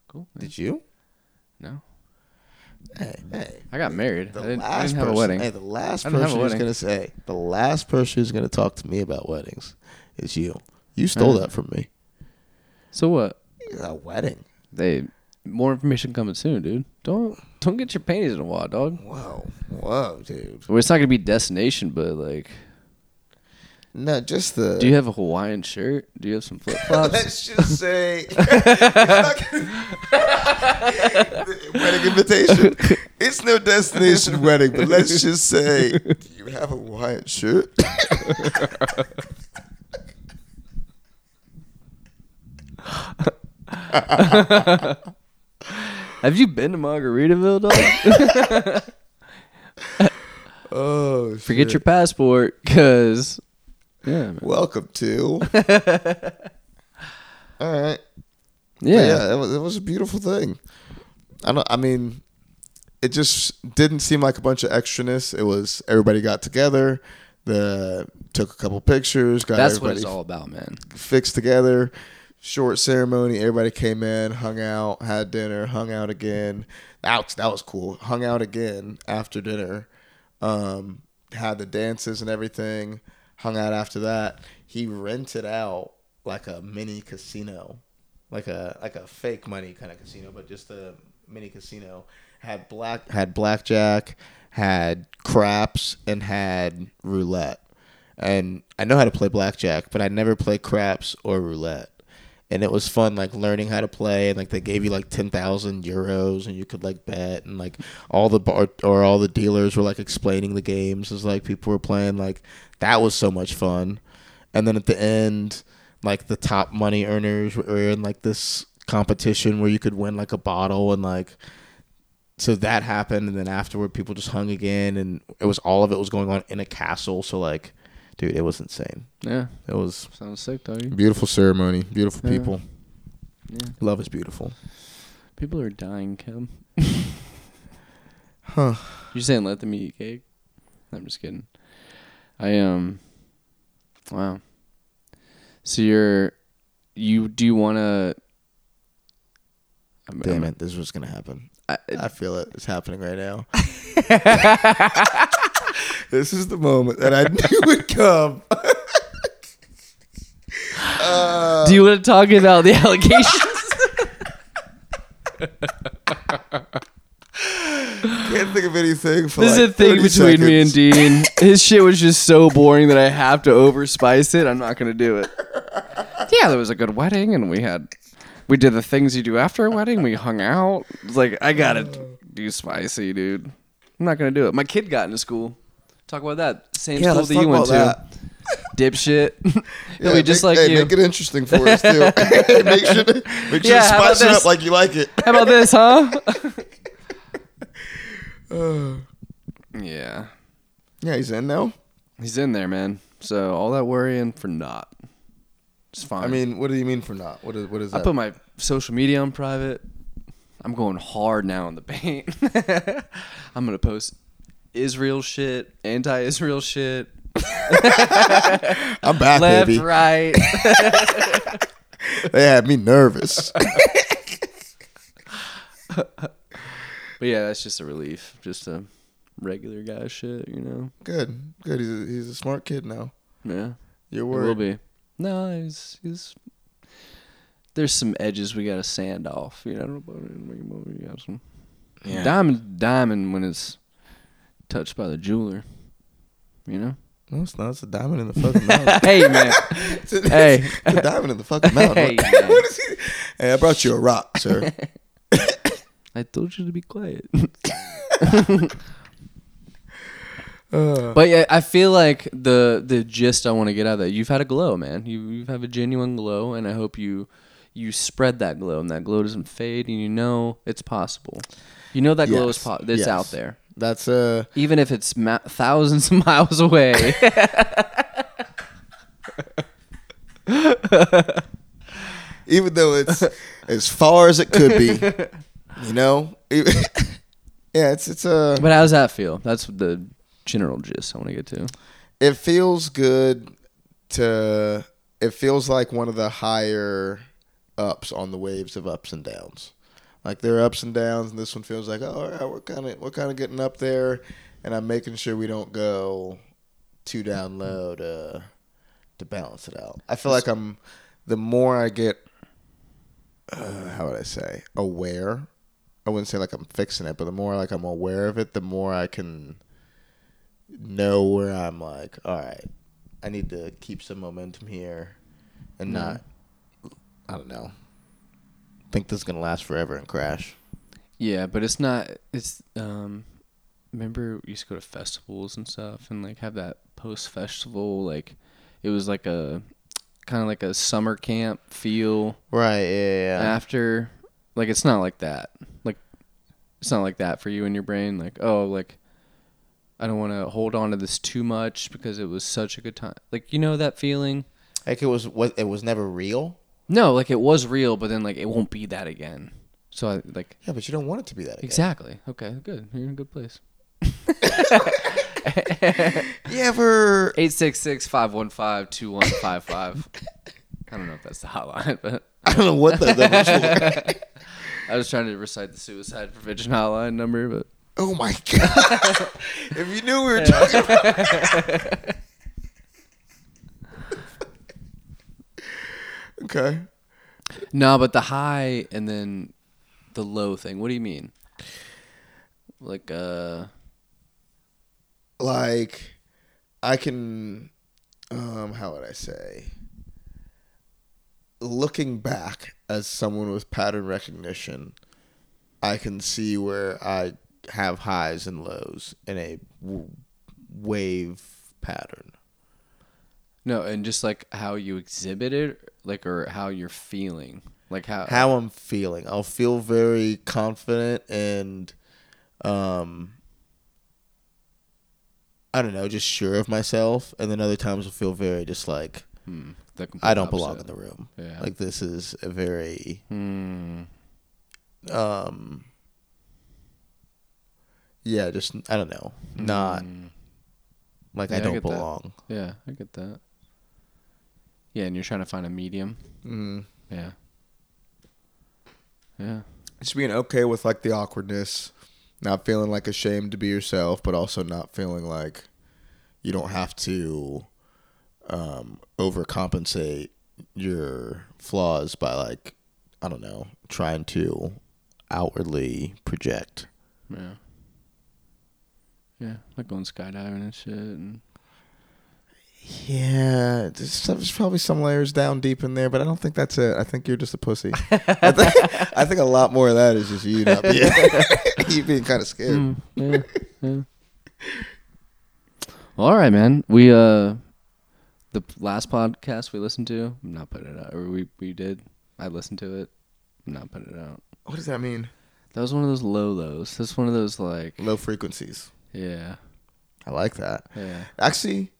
Cool. Did you? No, Hey, hey. I got married. The I didn't, I last didn't have person, a wedding. Hey, the last I didn't have a person who's wedding. gonna say the last person who's gonna talk to me about weddings is you. You stole Uh. that from me. So what? A wedding. They more information coming soon, dude. Don't don't get your panties in a wad, dog. Whoa, whoa, dude. Well, it's not gonna be destination, but like, No, just the. do you have a Hawaiian shirt? Do you have some flip flops? Let's just say wedding invitation. It's no destination wedding, but let's just say, do you have a Hawaiian shirt? have you been to Margaritaville, dog? Oh, Forget shit. your passport, cause yeah, man. welcome to. All right. yeah, yeah, it was, it was a beautiful thing. I don't. I mean, it just didn't seem like a bunch of extraness. It was everybody got together, the took a couple pictures, got That's what it's all about, man. fixed together. Short ceremony. Everybody came in, hung out, had dinner, hung out again. That was, that was cool. Hung out again after dinner. Um, had the dances and everything. Hung out after that. He rented out like a mini casino, like a like a fake money kind of casino, but just a mini casino. Had black had blackjack, had craps, and had roulette and I know how to play blackjack, but I never play craps or roulette. And it was fun, like learning how to play, and like they gave you like ten thousand euros, and you could like bet, and like all the bar or all the dealers were like explaining the games as like people were playing. Like that was so much fun. And then at the end, like the top money earners were in like this competition where you could win like a bottle, and like so that happened, and then afterward, people just hung again, and it was all of it was going on in a castle. So like, dude, it was insane. Yeah, It was sounds sick, dog. beautiful ceremony, beautiful Yeah. people. Yeah, Love is beautiful. people are dying, Kim. Huh? You saying let them eat cake? I'm just kidding. I um, wow. So you're, you do you want to? Damn it, this is what's gonna happen. I, I feel it. It's happening right now. this is the moment that I knew would come. Uh, do you want to talk about the allegations? can't think of anything for This like is a thing 30 between me and. Dean. His shit was just so boring that I have to overspice it. I'm not gonna do it. Yeah, there was a good wedding, and we had we did the things you do after a wedding. We hung out. It's like I gotta do spicy, dude. I'm not gonna do it. My kid got into school. Talk about that same Yeah, school that you went to. that. Dipshit. Yeah, be just make, like hey, you. Make it interesting for us too. make sure, to, make sure Yeah, to spice it this? up like you like it. How about this, huh? yeah, Yeah, he's in now. he's in there, man. So all that worrying for naught. It's fine. I mean, what do you mean for not? What is what is I put my social media on private. I'm going hard now in the paint. I'm gonna post Israel shit, anti-Israel shit, I'm back, left, baby. right. They had me nervous. but yeah, that's just a relief. Just a regular guy shit, you know. good, good. He's a, he's a smart kid now. Yeah, You're worried. will be. No, he's he's. There's some edges we gotta sand off. You know, we got some Yeah. diamond, diamond when it's touched by the jeweler. You know. No, it's not. It's a diamond in the fucking mouth. hey man. It's a, Hey. it's a diamond in the fucking mouth. Hey, what is he? Hey, I brought you a rock, sir. I told you to be quiet. Uh, but yeah, I feel like the the gist I want to get out of that, you've had a glow, man. You you have a genuine glow, and I hope you you spread that glow, and that glow doesn't fade, and you know it's possible. You know that glow is Yes, po- it's yes. out there, That's uh even if it's ma- thousands of miles away. even though it's as far as it could be, you know. Yeah, it's it's uh but how does that feel? That's the general gist I want to get to. it feels good to it feels like one of the higher ups on the waves of ups and downs like there are ups and downs and this one feels like oh all right we're kind of we're kind of getting up there and i'm making sure we don't go too down low to to balance it out i feel like i'm the more i get uh, how would I say aware. I wouldn't say like I'm fixing it, but the more like I'm aware of it, the more I can know where I'm like, all right, I need to keep some momentum here and not, I don't know, think this is gonna last forever and crash. Yeah, but it's not. It's um. Remember, we used to go to festivals and stuff, and like have that post festival. Like, it was like a kind of like a summer camp feel Right? Yeah. yeah. after. Like, it's not like that. Like, it's not like that for you in your brain. Like, oh, like. I don't want to hold on to this too much because it was such a good time. Like you know that feeling. Like it was what it was never real. No, like it was real, but then like it won't be that again. So I like Yeah, but you don't want it to be that again. exactly. Okay, good. You're in a good place. You ever 866-515-2155. I don't know if that's the hotline, but I don't know what number's for. I was trying to recite the suicide prevention hotline number, but Oh my god! if you knew we were talking about. Okay. no, but the high and then the low thing. What do you mean? Like uh Like, I can. Um, how would I say? Looking back as someone with pattern recognition, I can see where I have highs and lows in a w- wave pattern. No, and just like how you exhibit it, like or how you're feeling. Like how how I'm feeling. I'll feel very confident and um I don't know, just sure of myself and then other times I'll feel very just like hmm, I don't belong in the room. Yeah. Like this is a very Hmm. um yeah, just I don't know. Not like Hmm. Yeah, I I don't that. belong. Yeah, I get that. Yeah, and you're trying to find a medium. Mm. Yeah. Yeah. Just being okay with like the awkwardness, not feeling like ashamed to be yourself, but also not feeling like you don't have to um, overcompensate your flaws by like I don't know trying to outwardly project. Yeah. Yeah, like going skydiving and shit. And Yeah, there's, there's probably some layers down deep in there, but I don't think that's it. I think you're just a pussy. I, think, I think a lot more of that is just you not being you being kind of scared. yeah, yeah. Well, all right, man. We uh, the last podcast we listened to, I'm not putting it out. Or we we did. I listened to it. I'm not putting it out. What does that mean? That was one of those low lows. That's one of those like, Low frequencies. yeah, I like that. yeah. Actually,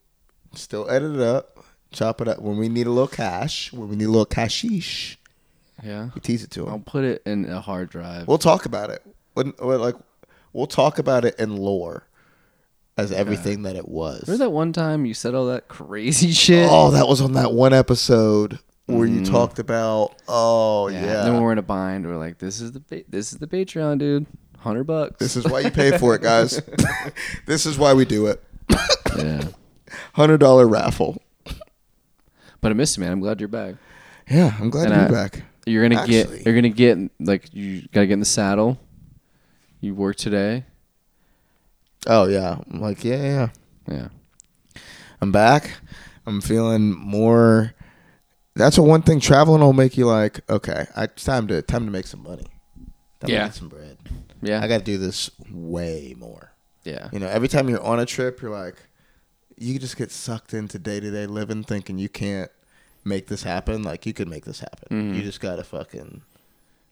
still edit it up, chop it up. When we need a little cash, when we need a little cashish, Yeah. we tease it to him. I'll put it in a hard drive. We'll talk about it. When, when, like, we'll talk about it in lore as everything that it was. Remember that one time you said all that crazy shit? Oh, that was on that one episode where you talked about. Oh yeah. Mm-hmm. And then we're in a bind, we're like, "This is the pa- this is the Patreon, dude. Hundred bucks." this is why you pay for it, guys. this is why we do it. yeah. Hundred dollar raffle. But I missed you, man. I'm glad you're back. Yeah, I'm glad And to I- be back. You're gonna Actually- get. You're gonna get like you gotta get in the saddle. You work today. Oh yeah, I'm like yeah, yeah. Yeah. I'm back. I'm feeling more. That's a one thing. Traveling will make you like, okay, I, it's time to time to make some money. Time Yeah. to get some bread. Yeah. I got to do this way more. yeah. You know, every time you're on a trip, you're like, you just get sucked into day to day living, thinking you can't make this happen. Like you could make this happen. You just gotta fucking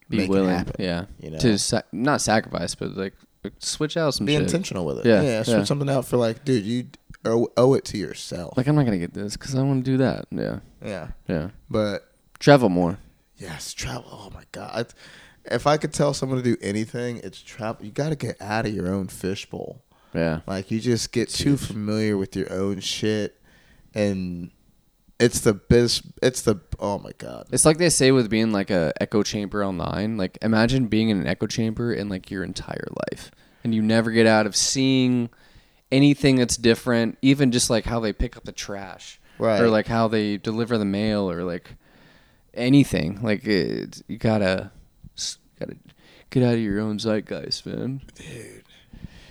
Mm-hmm. Be make willing. it happen. Yeah. you know? To sa- not sacrifice, but like switch out some be shit. intentional with it. Yeah, yeah. Switch yeah. something out for like, dude, you owe, owe it to yourself. Like I'm not gonna get this because I want to do that. Yeah. yeah, Yeah. but Travel more. Yes, travel. Oh my god! If I could tell someone to do anything, it's travel. You got to get out of your own fishbowl. Yeah. Like you just get too familiar with your own shit, and it's the biz. It's the oh my god. It's like they say with being like a echo chamber online. Like imagine being in an echo chamber in like your entire life, and you never get out of seeing anything that's different. Even just like how they pick up the trash, Right. Or like how they deliver the mail, or like anything. Like it, you gotta gotta get out of your own zeitgeist, man.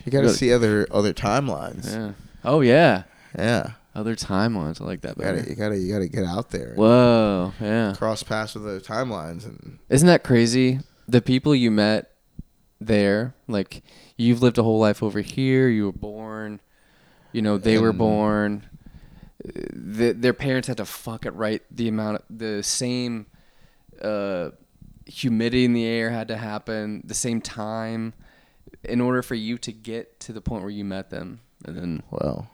You got to see other other timelines. Yeah. Oh yeah. Yeah. Other timelines. I like that You gotta, better. you gotta, you gotta get out there. Whoa. Yeah. Cross paths with other timelines, and Isn't that crazy? The people you met there, like you've lived a whole life over here. You were born. You know, they were born. The, their parents had to fuck it right. The amount, of, the same uh, humidity in the air had to happen. The same time, in order for you to get to the point where you met them. And then well,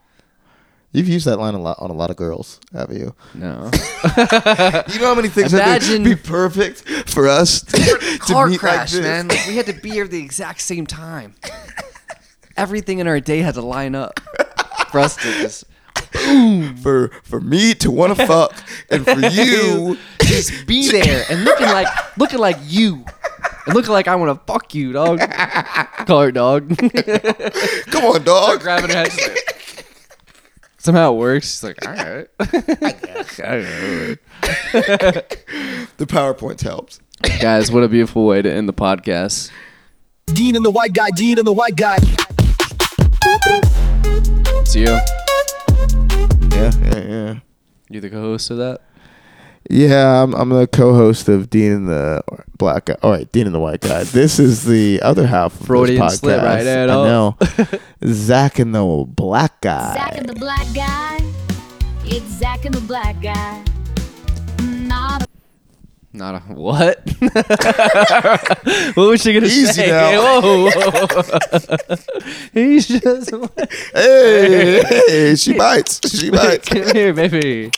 you've used that line a lot on a lot of girls, have you? no, You know how many things Imagine- would be perfect for us to, car meet crash, like man. Like, we had to be here at the exact same time. Everything in our day had to line up for us to just For for me to want to fuck, and for you, just be there and looking like looking like you. And looking like I want to fuck you, dog. Call her dog. come on, dog. Grabbing her head. she's like- Somehow it works. She's like, all right. I The PowerPoint helps. Guys, what a beautiful way to end the podcast. Dean and the white guy, Dean and the white guy. It's you. Yeah, yeah, yeah. You the co-host of that? Yeah, I'm, I'm the co-host of Dean and the Black Guy. All right, Dean and the White Guy. This is the other half of Freudian this podcast. slip right at I know. Zach and the Black Guy. Zach and the black guy. It's Zach and the black guy. Not a Not a what? what was she gonna Easy say? now. Whoa, whoa. He's just Hey, hey, she bites. She bites. Come here, baby.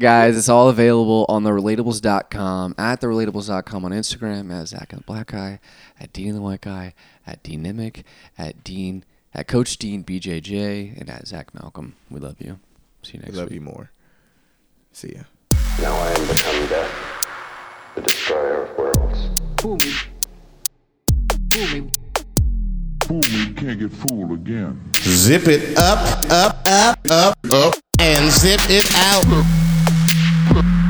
Guys, it's all available on the relatables.com, at the relatables.com on Instagram, at Zach and the Black Guy, at Dean and the White Guy, at Dean Nimick, at Dean, at Coach Dean BJJ, and at Zach Malcolm. We love you. See you I next love week. you more. See ya. Now I am become death, the destroyer of worlds. fool me. Fool me. Fool me, can't get fooled again. Zip it up, up, up, up, up, and zip it out. Look.